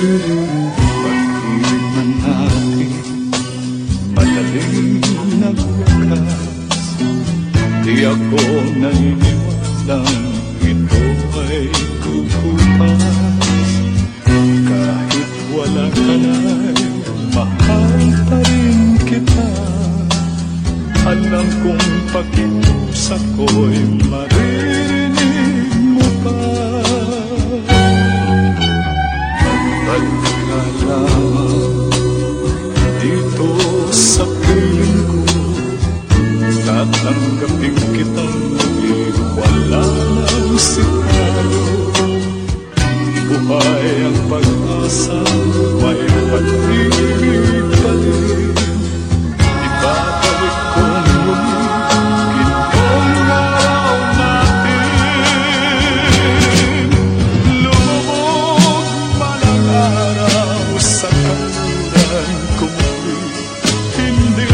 Pag-ibig ng aking madaling nagwakas Di ako naniniwalang ito ay kukupas Kahit wala Alam kong pakiusap ko'y marin Tatanggapin kitang Wala nang sikalo Buhay ang pag-asa May pag-ibig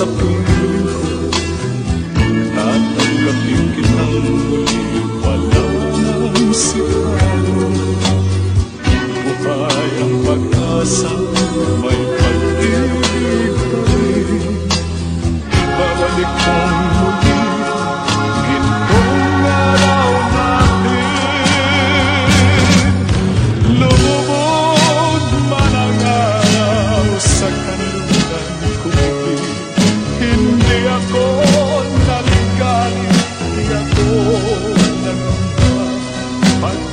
sa ko Tatanggapin kitang muli Wala nang siguro Buhay ang pag-asa May pag-ibig. Pa rin Babalik kong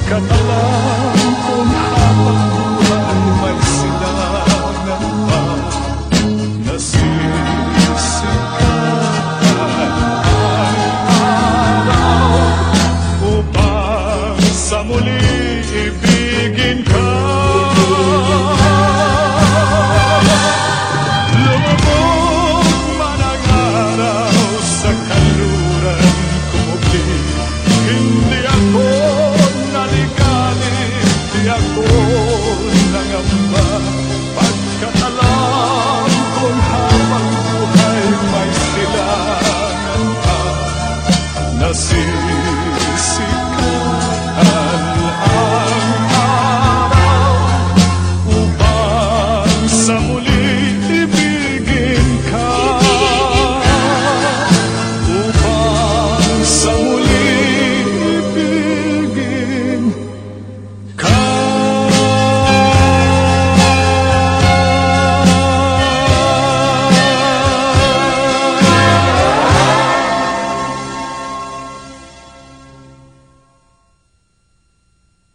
Pagkat alam kong nasci